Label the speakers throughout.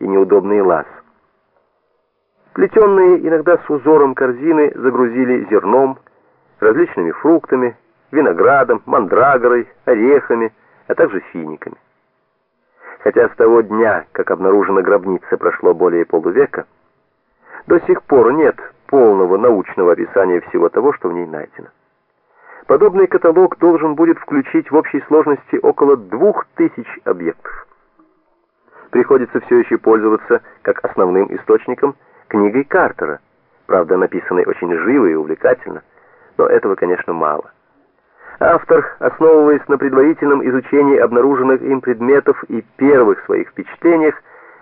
Speaker 1: и неудобный лаз. Плетенные иногда с узором корзины загрузили зерном, различными фруктами, виноградом, мандрагорой, орехами, а также финиками. Хотя с того дня, как обнаружена гробница, прошло более полувека, до сих пор нет полного научного описания всего того, что в ней найдено. Подобный каталог должен будет включить в общей сложности около двух тысяч объектов. Приходится все еще пользоваться как основным источником книгой Картера, правда написанной очень живо и увлекательно, но этого, конечно, мало. Автор, основываясь на предварительном изучении обнаруженных им предметов и первых своих впечатлениях,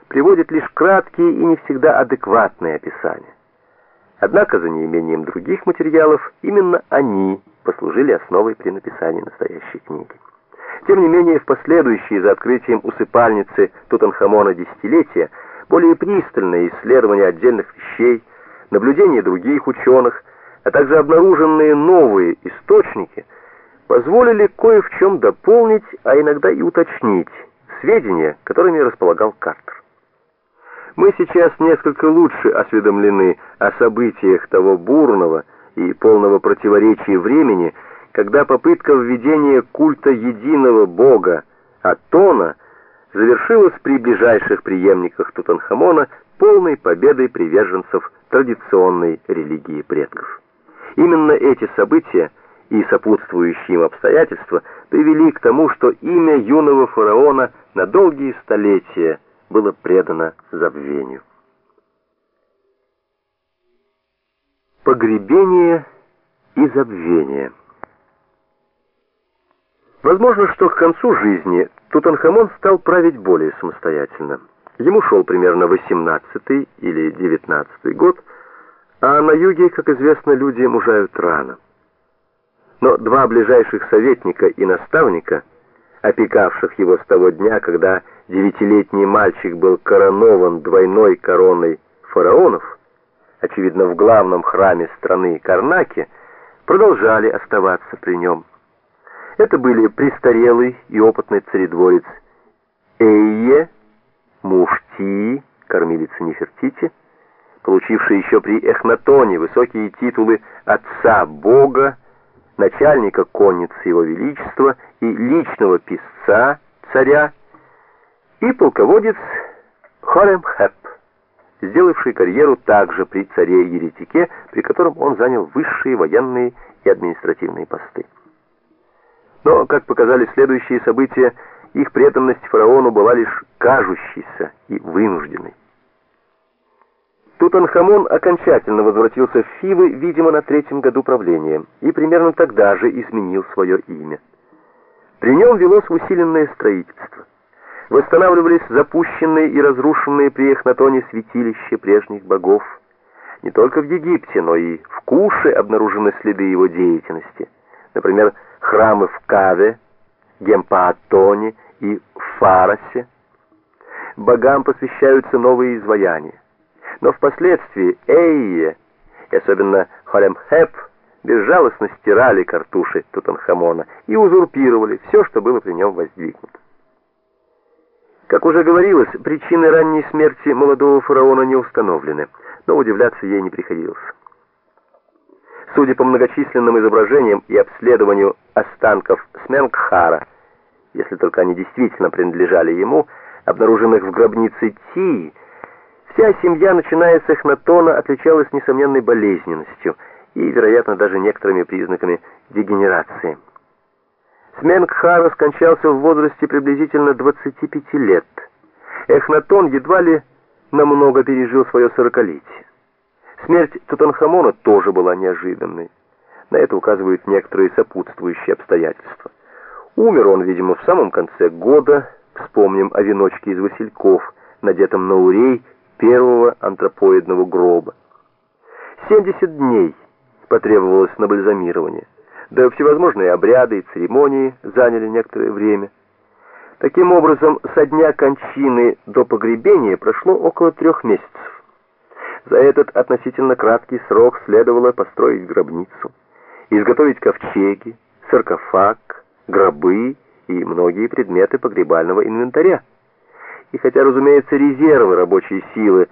Speaker 1: приводит лишь краткие и не всегда адекватные описания. Однако, за неимением других материалов, именно они послужили основой при написании настоящей книги. Тем не менее, в последующие за открытием усыпальницы Тутанхамона десятилетия более пристальное исследование отдельных вещей, наблюдения других ученых, а также обнаруженные новые источники позволили кое в чем дополнить, а иногда и уточнить сведения, которыми располагал Картер. Мы сейчас несколько лучше осведомлены о событиях того бурного и полного противоречия времени, когда попытка введения культа единого бога Атона завершилась при ближайших преемниках Тутанхамона полной победой приверженцев традиционной религии предков. Именно эти события и сопутствующие им обстоятельства привели к тому, что имя юного фараона на долгие столетия было предано забвению. Погребение и забвение. Возможно, что к концу жизни Тутанхамон стал править более самостоятельно. Ему шел примерно 18 или 19 год, а на юге, как известно, люди мужают рано. Но два ближайших советника и наставника, опекавших его с того дня, когда девятилетний мальчик был коронован двойной короной фараонов, очевидно, в главном храме страны Карнаке, продолжали оставаться при нем. Это были престарелый и опытный царедворец Эйе, муж Тии, кормилица Нефертити, получивший еще при Эхнатоне высокие титулы отца Бога, начальника конницы его величества и личного писца царя, и полководец Хоремхеп, сделавший карьеру также при царе-еретике, при котором он занял высшие военные и административные посты. Но, как показали следующие события, их преданность фараону была лишь кажущейся и вынужденной. Тутанхамон окончательно возвратился в Фивы, видимо, на третьем году правления, и примерно тогда же изменил свое имя. При нем велось усиленное строительство восстанавливались запущенные и разрушенные при Эхнатоне святилища прежних богов. Не только в Египте, но и в Куше обнаружены следы его деятельности. Например, храмы в Каве, Гемпаатоне и в Фаросе. Богам посвящаются новые изваяния. Но впоследствии Эйе, и особенно Холемхеп, безжалостно стирали картуши Тутанхамона и узурпировали все, что было при нем воздвигнуто. Как уже говорилось, причины ранней смерти молодого фараона не установлены, но удивляться ей не приходилось. Судя по многочисленным изображениям и обследованию останков Сменкхара, если только они действительно принадлежали ему, обнаруженных в гробнице Тии, вся семья, начиная с Эхнатона, отличалась несомненной болезненностью и, вероятно, даже некоторыми признаками дегенерации. Сменгхара скончался в возрасте приблизительно 25 лет. Эхнатон едва ли намного пережил свое сорокалетие. Смерть Тутанхамона тоже была неожиданной. На это указывают некоторые сопутствующие обстоятельства. Умер он, видимо, в самом конце года, вспомним о веночке из васильков, надетом на урей первого антропоидного гроба. 70 дней потребовалось на бальзамирование да всевозможные обряды и церемонии заняли некоторое время. Таким образом, со дня кончины до погребения прошло около трех месяцев. За этот относительно краткий срок следовало построить гробницу, изготовить ковчеги, саркофаг, гробы и многие предметы погребального инвентаря. И хотя, разумеется, резервы рабочей силы